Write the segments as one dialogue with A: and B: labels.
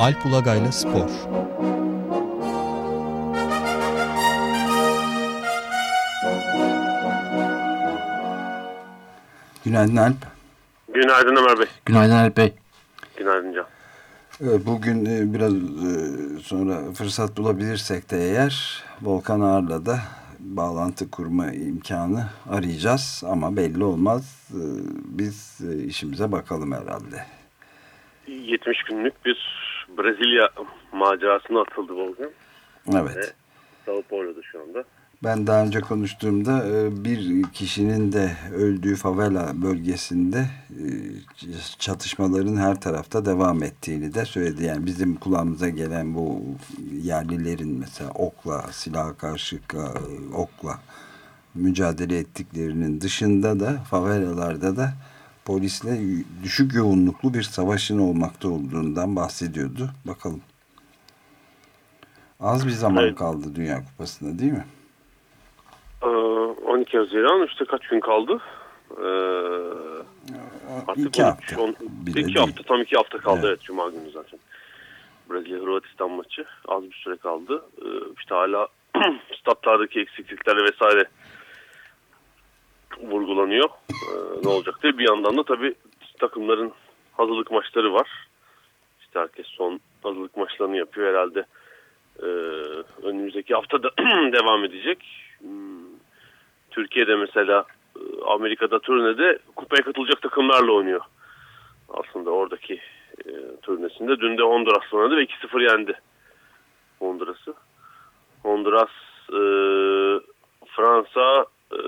A: Alp Ulagay'la Spor
B: Günaydın Alp.
C: Günaydın Ömer Bey.
D: Günaydın Alp Bey.
C: Günaydın Can.
B: Bugün e, biraz e, sonra fırsat bulabilirsek de eğer Volkan Ağar'la da bağlantı kurma imkanı arayacağız ama belli olmaz. E, biz işimize bakalım herhalde.
C: 70 günlük bir Brezilya macerasına atıldı Volkan.
B: Evet. Ve
C: Sao Paulo'da şu anda.
B: Ben daha önce konuştuğumda e, bir kişinin de öldüğü favela bölgesinde e, çatışmaların her tarafta devam ettiğini de söyledi. Yani bizim kulağımıza gelen bu yerlilerin mesela okla, silaha karşı okla mücadele ettiklerinin dışında da favelalarda da polisle düşük yoğunluklu bir savaşın olmakta olduğundan bahsediyordu. Bakalım. Az bir zaman evet. kaldı Dünya Kupası'na değil mi?
C: 12 Haziran işte kaç gün kaldı? Ee,
B: artık iki hafta. On,
C: iki değil. hafta tam iki hafta kaldı evet. evet Cuma günü zaten. Brezilya Hırvatistan maçı az bir süre kaldı. Ee, işte hala statlardaki eksiklikler vesaire vurgulanıyor. Ee, ne olacak diye bir yandan da tabii takımların hazırlık maçları var. İşte herkes son hazırlık maçlarını yapıyor herhalde. Ee, önümüzdeki hafta da devam edecek. Hmm, Türkiye'de mesela e, Amerika'da turnede kupaya katılacak takımlarla oynuyor. Aslında oradaki e, turnesinde. Dün de Honduras oynadı ve 2-0 yendi Honduras'ı. Honduras, e, Fransa, e,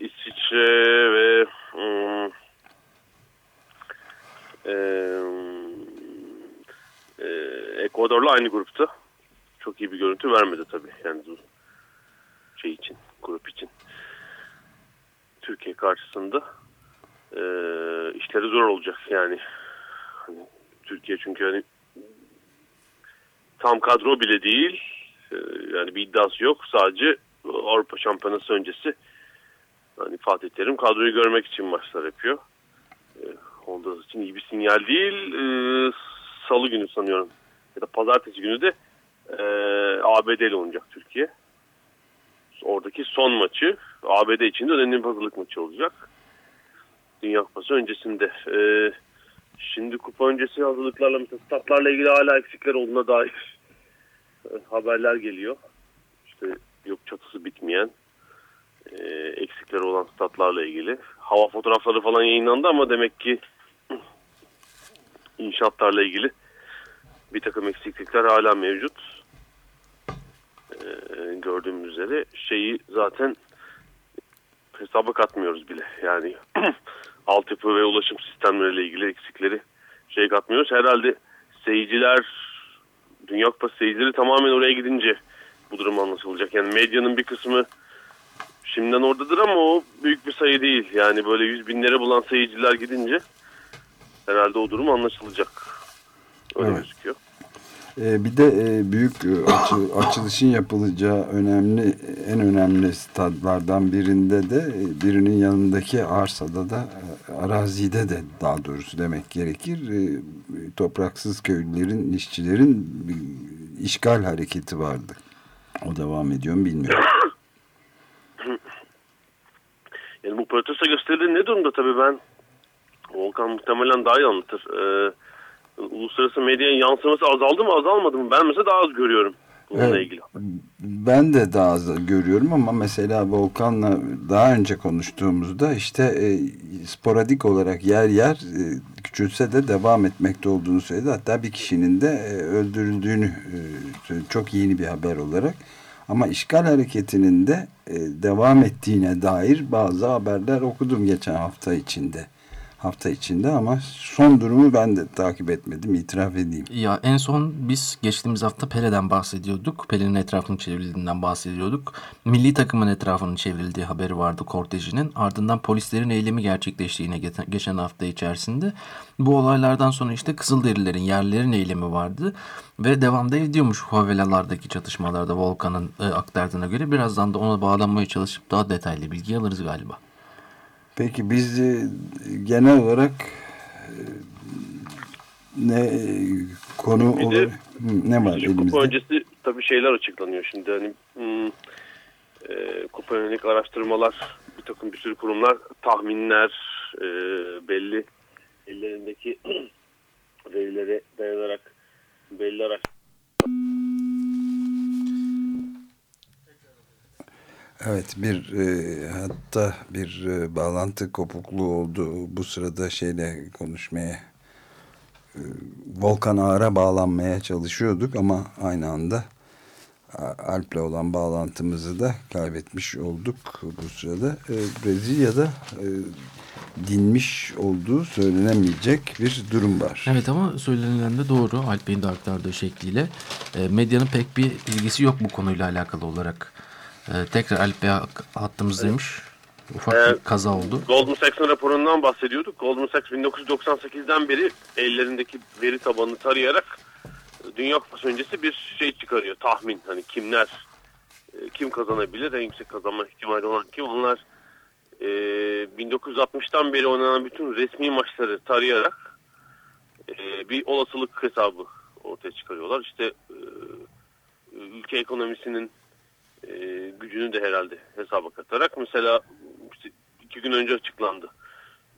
C: İsviçre ve e, e, Ekvador'la aynı grupta. Çok iyi bir görüntü vermedi tabii. Yani şey için, grup için. Türkiye karşısında e, işleri zor olacak yani. Hani, Türkiye çünkü hani tam kadro bile değil. E, yani bir iddiası yok. Sadece Avrupa Şampiyonası öncesi hani Fatih Terim kadroyu görmek için maçlar yapıyor. E, Honduras için iyi bir sinyal değil. E, Salı günü sanıyorum ya da pazartesi günü de e, ABD ile oynayacak Türkiye oradaki son maçı ABD için de önemli bir hazırlık maçı olacak. Dünya Kupası öncesinde. Ee, şimdi kupa öncesi hazırlıklarla mesela statlarla ilgili hala eksikler olduğuna dair e, haberler geliyor. İşte yok çatısı bitmeyen e, eksikleri olan statlarla ilgili. Hava fotoğrafları falan yayınlandı ama demek ki inşaatlarla ilgili bir takım eksiklikler hala mevcut e, gördüğümüz üzere şeyi zaten hesaba katmıyoruz bile. Yani altyapı ve ulaşım sistemleriyle ilgili eksikleri şey katmıyoruz. Herhalde seyirciler, Dünya Kupası seyircileri tamamen oraya gidince bu durum anlaşılacak. Yani medyanın bir kısmı şimdiden oradadır ama o büyük bir sayı değil. Yani böyle yüz binlere bulan seyirciler gidince herhalde o durum anlaşılacak. Öyle evet. gözüküyor.
B: Ee, bir de e, büyük e, açı, açılışın yapılacağı önemli en önemli stadlardan birinde de e, birinin yanındaki arsada da arazide de daha doğrusu demek gerekir topraksız köylülerin işçilerin işgal hareketi vardı. O devam ediyor mu bilmiyorum.
C: Yani bu protesto gösterileri ne durumda tabii ben Volkan muhtemelen daha iyi anlatır. Ee, uluslararası medyanın yansıması azaldı mı azalmadı mı? Ben mesela daha az görüyorum bununla evet, ilgili.
B: Ben de daha az görüyorum ama mesela Volkan'la daha önce konuştuğumuzda işte e, sporadik olarak yer yer e, küçülse de devam etmekte olduğunu söyledi. Hatta bir kişinin de e, öldürüldüğünü e, çok yeni bir haber olarak. Ama işgal hareketinin de e, devam ettiğine dair bazı haberler okudum geçen hafta içinde hafta içinde ama son durumu ben de takip etmedim itiraf edeyim.
D: Ya en son biz geçtiğimiz hafta Pele'den bahsediyorduk. Pele'nin etrafının çevrildiğinden bahsediyorduk. Milli takımın etrafının çevrildiği haberi vardı kortejinin. Ardından polislerin eylemi gerçekleştiğine geçen hafta içerisinde. Bu olaylardan sonra işte Kızılderililerin, yerlilerin eylemi vardı. Ve devamda ediyormuş favelalardaki çatışmalarda Volkan'ın e, aktardığına göre. Birazdan da ona bağlanmaya çalışıp daha detaylı bilgi alırız galiba.
B: Peki biz genel olarak e, ne konu
C: bir de,
B: ne var
C: elimizde? Kupa öncesi tabii şeyler açıklanıyor şimdi. Hani, hmm, e, kupa yönelik araştırmalar, bir takım bir sürü kurumlar, tahminler, e, belli ellerindeki verilere dayanarak belli araştırmalar
B: Evet bir e, hatta bir e, bağlantı kopukluğu oldu bu sırada şeyle konuşmaya e, Volkan Ağar'a bağlanmaya çalışıyorduk ama aynı anda Alp'le olan bağlantımızı da kaybetmiş olduk bu sırada. E, Brezilya'da e, dinmiş olduğu söylenemeyecek bir durum var.
D: Evet ama söylenilen de doğru. Alp Bey'in de aktardığı şekliyle. E, medyanın pek bir ilgisi yok bu konuyla alakalı olarak. Ee, tekrar Alp Bey hattımızdaymış. Ufak ee, bir kaza oldu.
C: Goldman Sachs'ın raporundan bahsediyorduk. Goldman Sachs 1998'den beri ellerindeki veri tabanını tarayarak Dünya Kupası öncesi bir şey çıkarıyor. Tahmin. Hani kimler e, kim kazanabilir? En yüksek kazanma ihtimali olan kim? Onlar e, 1960'tan beri oynanan bütün resmi maçları tarayarak e, bir olasılık hesabı ortaya çıkarıyorlar. İşte e, ülke ekonomisinin e, gücünü de herhalde hesaba katarak mesela işte iki gün önce açıklandı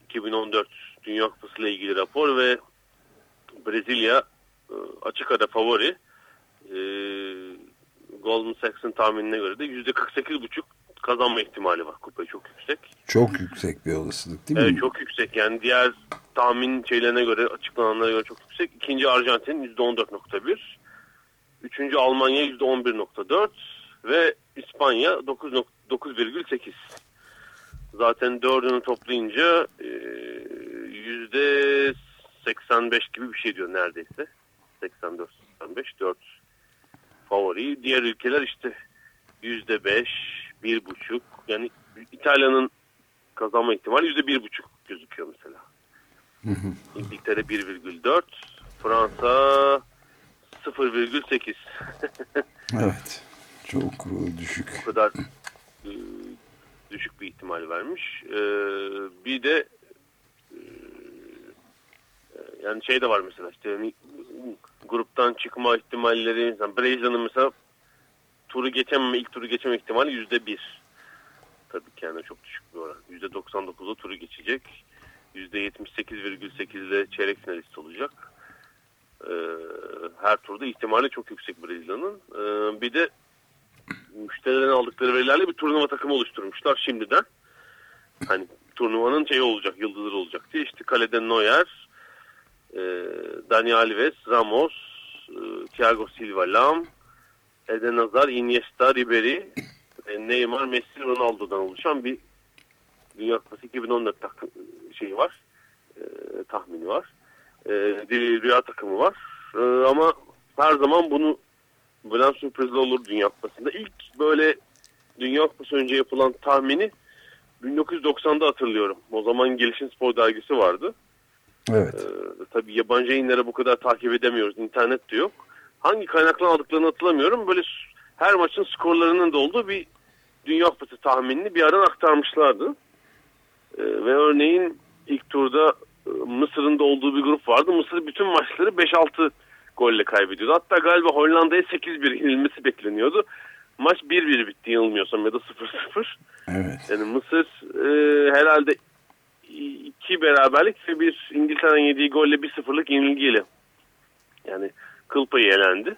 C: 2014 Dünya Kupası ile ilgili rapor ve Brezilya e, açık ara favori e, Goldman Sachs'ın tahminine göre de yüzde 48,5 kazanma ihtimali var. Kupayı çok yüksek.
B: Çok yüksek bir olasılık değil mi?
C: Evet çok yüksek. Yani diğer tahmin şeylerine göre açıklananlara göre çok yüksek. İkinci Arjantin %14.1. Üçüncü Almanya %11.4 ve İspanya 9.9,8. Zaten dördünü toplayınca e, yüzde 85 gibi bir şey diyor neredeyse. 84 85 4 favori. Diğer ülkeler işte yüzde 5 bir buçuk yani İtalya'nın kazanma ihtimali yüzde bir buçuk gözüküyor mesela. İngiltere 1,4 Fransa 0,8
B: Evet. Çok düşük.
C: O kadar e, düşük bir ihtimal vermiş. E, bir de e, yani şey de var mesela işte yani, gruptan çıkma ihtimalleri mesela Brezilya'nın mesela turu geçememe ilk turu geçeme ihtimali yüzde bir. Tabii ki yani çok düşük bir oran. Yüzde 99'da turu geçecek. Yüzde 78,8 ile çeyrek finalist olacak. Ee, her turda ihtimali çok yüksek Brezilya'nın. Ee, bir de müşterilerin aldıkları verilerle bir turnuva takımı oluşturmuşlar şimdiden. Hani turnuvanın şeyi olacak, yıldızları olacak diye. İşte kalede Neuer, e, Dani Alves, Ramos, e, Thiago Silva, Lam, Eden Hazard, Iniesta, Ribery, e, Neymar, Messi, Ronaldo'dan oluşan bir Dünya Kupası 2014 takım şeyi var. E, tahmini var. E, rüya takımı var. E, ama her zaman bunu Bülent sürprizli olur Dünya Kupası'nda. İlk böyle Dünya Kupası önce yapılan tahmini 1990'da hatırlıyorum. O zaman Gelişin Spor dergisi vardı.
B: Evet. Ee,
C: tabii yabancı yayınlara bu kadar takip edemiyoruz. İnternet de yok. Hangi kaynaktan aldıklarını hatırlamıyorum. Böyle her maçın skorlarının da olduğu bir Dünya Kupası tahminini bir aradan aktarmışlardı. Ee, ve örneğin ilk turda e, Mısır'ın da olduğu bir grup vardı. Mısır bütün maçları 5-6 golle kaybediyordu. Hatta galiba Hollanda'ya 8-1 yenilmesi bekleniyordu. Maç 1-1 bitti yanılmıyorsam ya da 0-0.
B: Evet.
C: Yani Mısır e, herhalde iki beraberlik ve bir İngiltere'nin yediği golle bir sıfırlık yenilgiyle yani kıl payı elendi.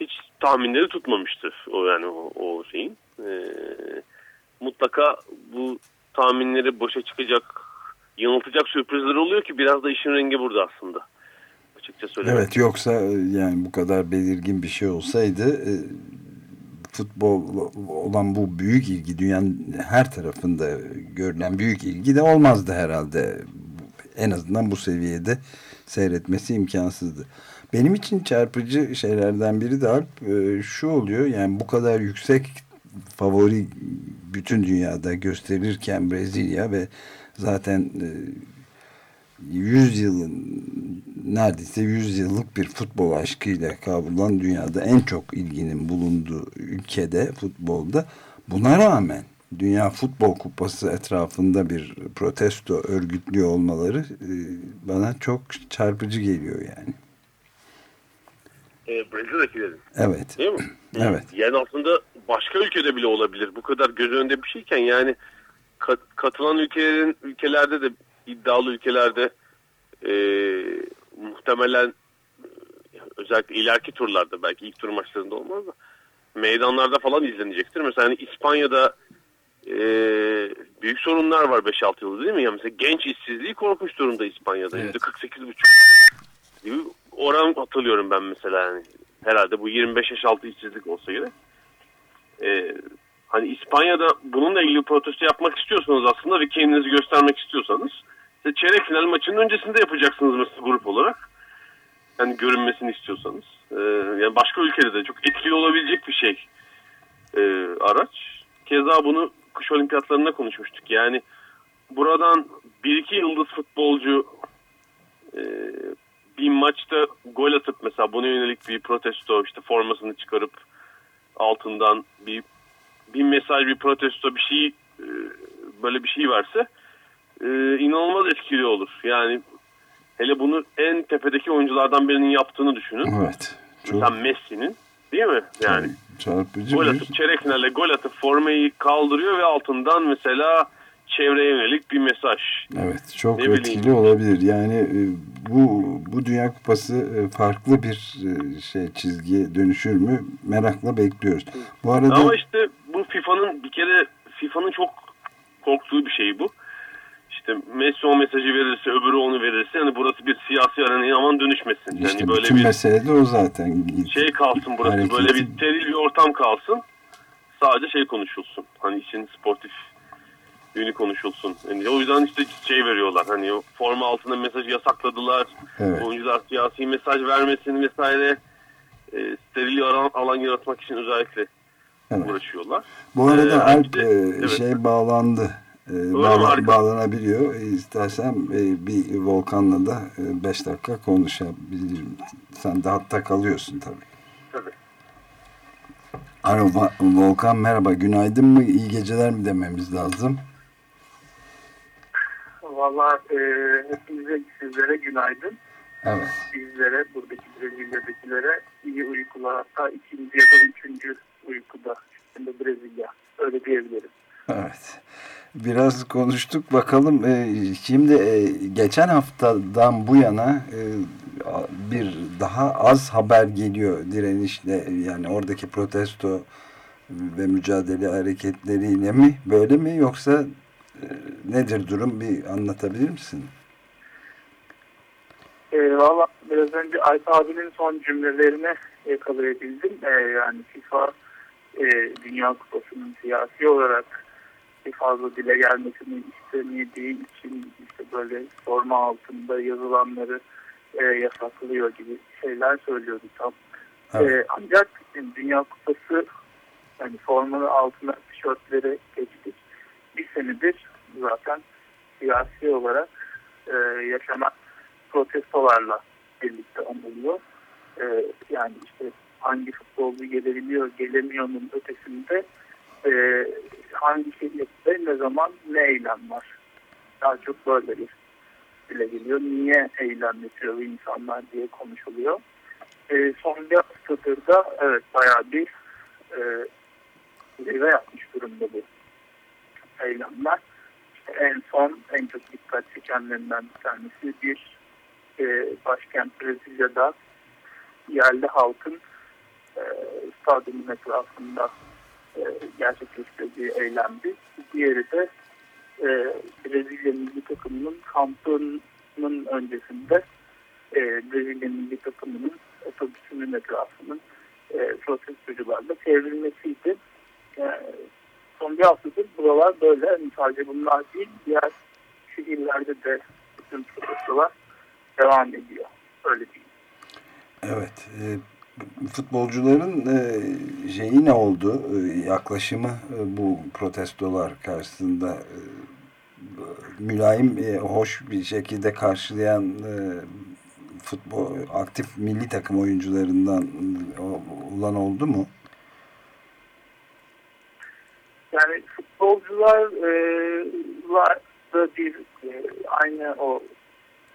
C: Hiç tahminleri tutmamıştı o yani o, o şeyin. E, mutlaka bu tahminleri boşa çıkacak, yanıltacak sürprizler oluyor ki biraz da işin rengi burada aslında açıkça söylemek.
B: Evet yoksa e, yani bu kadar belirgin bir şey olsaydı e, futbol olan bu büyük ilgi dünyanın her tarafında görülen büyük ilgi de olmazdı herhalde. En azından bu seviyede seyretmesi imkansızdı. Benim için çarpıcı şeylerden biri de Alp e, şu oluyor yani bu kadar yüksek favori bütün dünyada gösterirken Brezilya ve zaten 100 yılın neredeyse 100 yıllık bir futbol aşkıyla kavrulan dünyada en çok ilginin bulunduğu ülkede futbolda buna rağmen Dünya Futbol Kupası etrafında bir protesto örgütlüyor olmaları e, bana çok çarpıcı geliyor yani.
C: E, Brezilya'dakilerin.
B: Evet.
C: Değil mi?
B: Evet.
C: Yani aslında başka ülkede bile olabilir. Bu kadar göz önünde bir şeyken yani kat, katılan ülkelerin ülkelerde de iddialı ülkelerde e, muhtemelen özellikle ileriki turlarda belki ilk tur maçlarında olmaz da meydanlarda falan izlenecektir. Mesela hani İspanya'da e, büyük sorunlar var 5-6 yıldır değil mi? Yani mesela genç işsizliği korkunç durumda İspanya'da.
D: Evet.
C: %48,5 gibi oran hatırlıyorum ben mesela yani. Herhalde bu 25 yaş altı işsizlik olsa gerek. Ee, hani İspanya'da bununla ilgili protesto yapmak istiyorsanız aslında ve kendinizi göstermek istiyorsanız çeyrek final maçının öncesinde yapacaksınız mesela grup olarak. Yani görünmesini istiyorsanız. Ee, yani başka ülkede de çok etkili olabilecek bir şey e, araç. Keza bunu kış olimpiyatlarında konuşmuştuk. Yani buradan bir iki yıldız futbolcu e, bir maçta gol atıp mesela buna yönelik bir protesto işte formasını çıkarıp altından bir bir mesaj bir protesto bir şey e, böyle bir şey verse e, inanılmaz etkili olur. Yani hele bunu en tepedeki oyunculardan birinin yaptığını düşünün.
B: Evet. Çok
C: Mesela Messi'nin değil mi? Yani
B: çarpıcı
C: gol
B: bir...
C: atıp çeyrek finalde gol atıp formayı kaldırıyor ve altından mesela çevreye yönelik bir mesaj.
B: Evet çok
C: Ne
B: etkili
C: bileyim.
B: olabilir. Yani e, bu bu Dünya Kupası e, farklı bir e, şey çizgiye dönüşür mü merakla bekliyoruz. Bu arada
C: Ama işte bu FIFA'nın bir kere FIFA'nın çok korktuğu bir şey bu. İşte Messi o mesajı verirse öbürü onu verirse yani burası bir siyasi arenaya aman dönüşmesin.
B: işte
C: yani böyle
B: bütün
C: bir
B: mesele de o zaten.
C: şey kalsın burası
B: Hareketi-
C: böyle bir steril bir ortam kalsın. Sadece şey konuşulsun. Hani işin sportif yönü konuşulsun. Yani o yüzden işte şey veriyorlar. Hani o forma altında mesajı yasakladılar.
B: Evet.
C: Oyuncular siyasi mesaj vermesin vesaire. E, steril alan, alan yaratmak için özellikle
B: Evet.
C: uğraşıyorlar.
B: Bu arada
C: Ee,
B: Alp
C: işte-
B: e,
C: evet.
B: şey bağlandı. E,
C: mi?
B: bağla- bağlanabiliyor. E, İstersen e, bir Volkan'la da 5 dakika konuşabilirim. Sen de hatta kalıyorsun tabii.
C: Tabii.
B: Alo Volkan merhaba. Günaydın mı? İyi geceler mi dememiz lazım?
A: Valla e, hepinize sizlere günaydın.
B: Evet.
A: Bizlere, buradaki Brezilya'dakilere iyi uykular. Hatta ikinci ya da üçüncü uykuda. Şimdi Brezilya. Öyle diyebilirim.
B: Evet. Biraz konuştuk bakalım. Ee, Şimdi e, geçen haftadan bu yana e, bir daha az haber geliyor direnişle yani oradaki protesto ve mücadele hareketleriyle mi böyle mi yoksa e, nedir durum bir anlatabilir misin?
A: E, Valla biraz önce Alp abinin son cümlelerini yakalayabildim. E, yani FIFA e, Dünya Kupası'nın siyasi olarak fazla dile gelmesini istemediği için işte böyle forma altında yazılanları e, yasaklıyor gibi şeyler söylüyordu tam.
B: Evet.
A: Ee, ancak Dünya Kupası yani formanın altına tişörtleri geçtik. Bir senedir zaten siyasi olarak e, yaşanan protestolarla birlikte anılıyor. E, yani işte hangi futbolcu gelebiliyor, gelemiyor'nun ötesinde e, hangi şehirde ne zaman ne eylem var. Daha çok böyle bir dile geliyor. Niye eylem yapıyor insanlar diye konuşuluyor. E, son bir haftadır evet bayağı bir e, zirve yapmış durumda bu eylemler. İşte en son en çok dikkat çekenlerinden bir tanesi bir e, başkent Brezilya'da yerli halkın e, stadyumun etrafında e, gerçekleştirdiği eylemdi. Diğeri de e, Brezilya milli takımının kampının öncesinde e, Brezilya milli takımının otobüsünün etrafının e, protestocularla çevrilmesiydi. E, son bir haftadır buralar böyle. Yani sadece bunlar değil, diğer şehirlerde de bütün protestolar devam ediyor. Öyle değil.
B: Evet. e, futbolcuların e, şeyi ne oldu? E, yaklaşımı e, bu protestolar karşısında e, mülayim, hoş bir şekilde karşılayan futbol aktif milli takım oyuncularından olan oldu mu?
A: Yani futbolcular da bir aynı o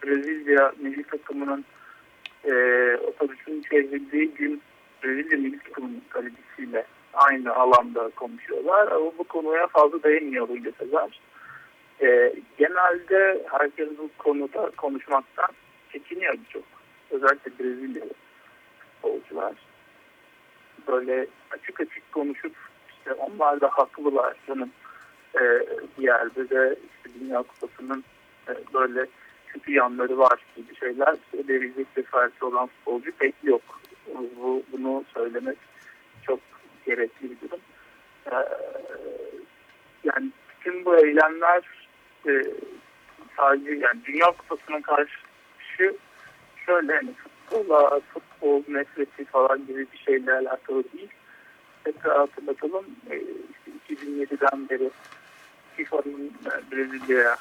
A: Brezilya milli takımının e, otobüsün çevrildiği gün Brezilya milli takımının kalecisiyle aynı alanda konuşuyorlar. Ama bu konuya fazla değinmiyor bu gazeteler. E, genelde herkes bu konuda konuşmaktan çekiniyor çok. Özellikle Brezilyalı futbolcular. Böyle açık açık konuşup işte onlar da haklılar canım e, bir yerde de işte Dünya Kupası'nın e, böyle kötü yanları var gibi şeyler söyleyebilecek cesaretli olan futbolcu pek yok. Bu, bunu söylemek çok gerekli bir durum. E, yani bütün bu eylemler e, sadece yani Dünya Kupası'nın karşı şöyle hani futbola, futbol nefreti falan gibi bir şeyle alakalı değil. Tekrar hatırlatalım. E, işte 2007'den beri FIFA'nın Brezilya'ya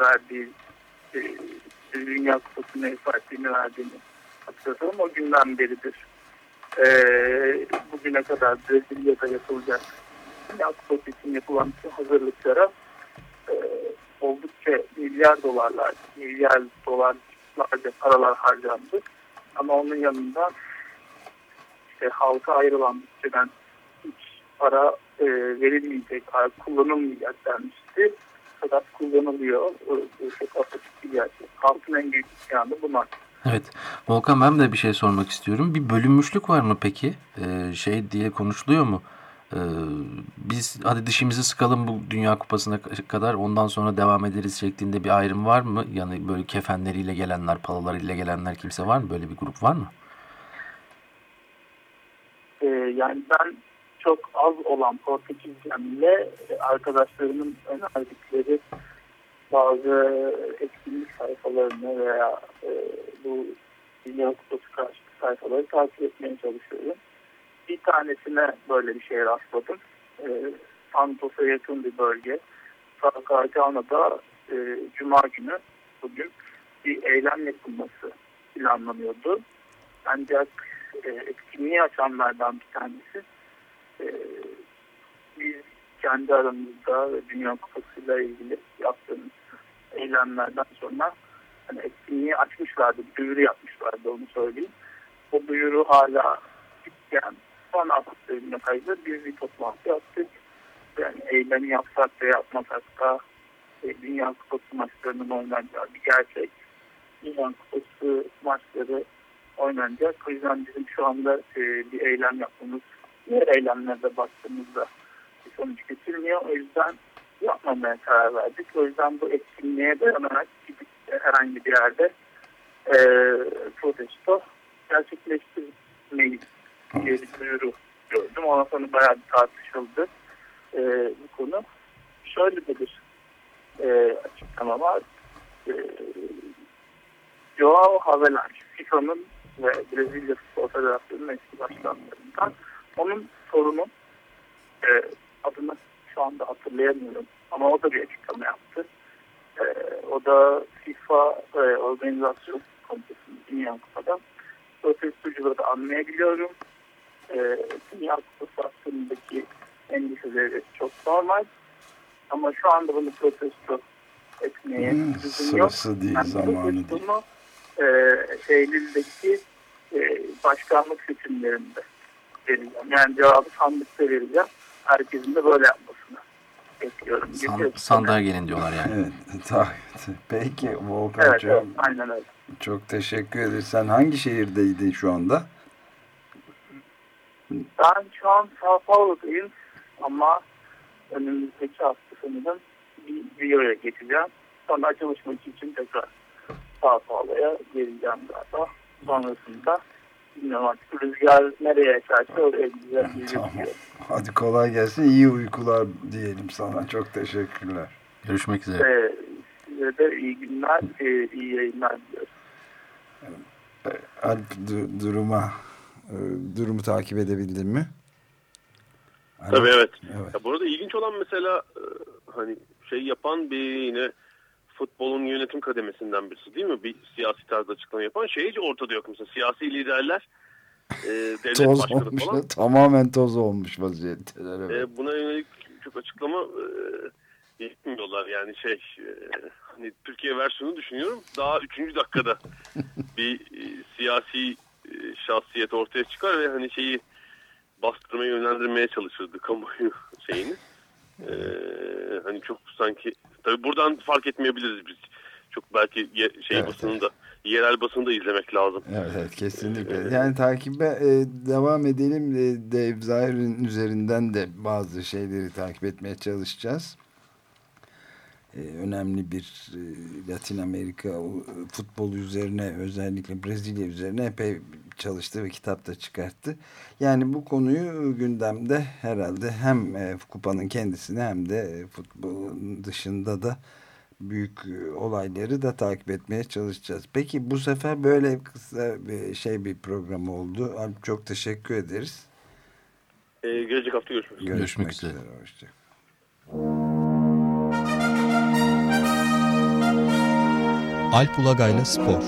A: verdiği e, Dünya Kupası'nın ev sahipliğini verdiğini hatırlatalım. O günden beridir. E, bugüne kadar Brezilya'da yapılacak Dünya Kupası için yapılan hazırlıklara e, oldukça milyar dolarlar, milyar dolarlarca paralar harcandı. Ama onun yanında işte halka ayrılan bütçeden hiç para e, verilmeyecek, kullanılmayacak denmişti. Fakat kullanılıyor. Bu çok apaçık bir gerçek. Halkın en büyük isyanı bunlar.
D: Evet. Volkan ben de bir şey sormak istiyorum. Bir bölünmüşlük var mı peki? Ee, şey diye konuşuluyor mu? Ee, biz hadi dişimizi sıkalım bu Dünya Kupası'na kadar ondan sonra devam ederiz şeklinde bir ayrım var mı? Yani böyle kefenleriyle gelenler, palalarıyla gelenler kimse var mı? Böyle bir grup var mı?
A: Ee, yani ben çok az olan Portekizcemle arkadaşlarımın önerdikleri bazı etkinlik sayfalarını veya e, bu Dünya Kupası karşıtı sayfaları takip etmeye çalışıyorum. Bir tanesine böyle bir şey rastladım. E, Santos'a yakın bir bölge. Sakarcana'da e, Cuma günü bugün bir eylem yapılması planlanıyordu. Ancak e, etkinliği açanlardan bir tanesi e, biz kendi aramızda ve Dünya Kupası'yla ilgili yaptığımız eylemlerden sonra hani etkinliği açmışlardı, duyuru yapmışlardı onu söyleyeyim. O duyuru hala bitken son haftasında kaydı biz bir toplantı yaptık. Yani eylemi yapsak da yapmasak da e, Dünya Kupası maçlarının oynanacağı bir gerçek. Dünya Kupası maçları oynanacak. O yüzden bizim şu anda e, bir eylem yapmamız, diğer eylemlerde baktığımızda bir sonuç getirmiyor. O yüzden yapmamaya karar verdik. O yüzden bu etkinliğe dayanarak gidip herhangi bir yerde e, protesto gerçekleştirmeyiz diye bir duyuru gördüm. Ondan sonra bayağı bir tartışıldı e, bu konu. Şöyle bir e, açıklama var. E, Joao Havelange, FIFA'nın ve Brezilya Futbol Federasyonu'nun eski başkanlarından. Onun sorunu e, adını şu anda hatırlayamıyorum ama o da bir açıklama yaptı. E, o da FIFA e, Organizasyon Komitesi'nin Dünya Kupa'da protestocuları anlayabiliyorum. E, Dünya Kupası hakkındaki endişeleri çok normal. Ama şu anda bunu protesto etmeye
B: hmm, sırası yok. değil, yani zamanı değil.
A: Bunu e, Eylül'deki e, başkanlık seçimlerinde vereceğim. Yani cevabı sandıkta vereceğim. Herkesin de böyle yapmasını bekliyorum.
D: San, sandığa gelin diyorlar yani.
B: evet, peki Volkan
A: evet, evet, aynen öyle.
B: Çok teşekkür ederiz. Sen hangi şehirdeydin şu anda?
A: Ben şu an Sao Paulo'dayım ama önümüzdeki hafta sanırım bir Rio'ya geçeceğim. Sonra açılış maçı için tekrar Sao Paulo'ya geleceğim galiba. Sonrasında bilmiyorum artık rüzgar nereye eserse oraya gideceğim.
B: tamam. Hadi kolay gelsin. İyi uykular diyelim sana. Çok teşekkürler.
D: Görüşmek üzere.
A: Ee, size de iyi günler, e, iyi yayınlar diliyorum.
B: Alp duruma e, durumu takip edebildin mi?
C: Tabii evet. evet. Ya burada ilginç olan mesela e, hani şey yapan bir yine futbolun yönetim kademesinden birisi değil mi? Bir siyasi tarzda açıklama yapan şey hiç ortada yok mesela. Siyasi liderler e, devlet
B: toz
C: başkanı
B: olmuş,
C: falan.
B: Tamamen toz olmuş vaziyetteler. Evet.
C: E, buna yönelik çok açıklama e, yapmıyorlar. Yani şey e, hani Türkiye versiyonu düşünüyorum. Daha üçüncü dakikada bir e, siyasi e, şahsiyet ortaya çıkar ve hani şeyi bastırmaya yönlendirmeye çalışırdı kamuoyu şeyini. Ee, hani çok sanki tabi buradan fark etmeyebiliriz biz. Çok belki ye, şey evet, basını da yerel basını da izlemek lazım.
B: Evet, evet kesinlikle. Ee, yani takibe e, devam edelim. E, Dave Zahir'in üzerinden de bazı şeyleri takip etmeye çalışacağız. E, önemli bir e, Latin Amerika e, futbolu üzerine özellikle Brezilya üzerine epey çalıştı ve kitap da çıkarttı. Yani bu konuyu gündemde herhalde hem e, kupanın kendisini hem de e, futbolun dışında da büyük e, olayları da takip etmeye çalışacağız. Peki bu sefer böyle kısa bir şey bir program oldu. Alp çok teşekkür ederiz.
C: Ee, gelecek hafta görüşmek
D: üzere. Görüşmek üzere. Hoşçakalın.
E: Alp Ulagay'la Spor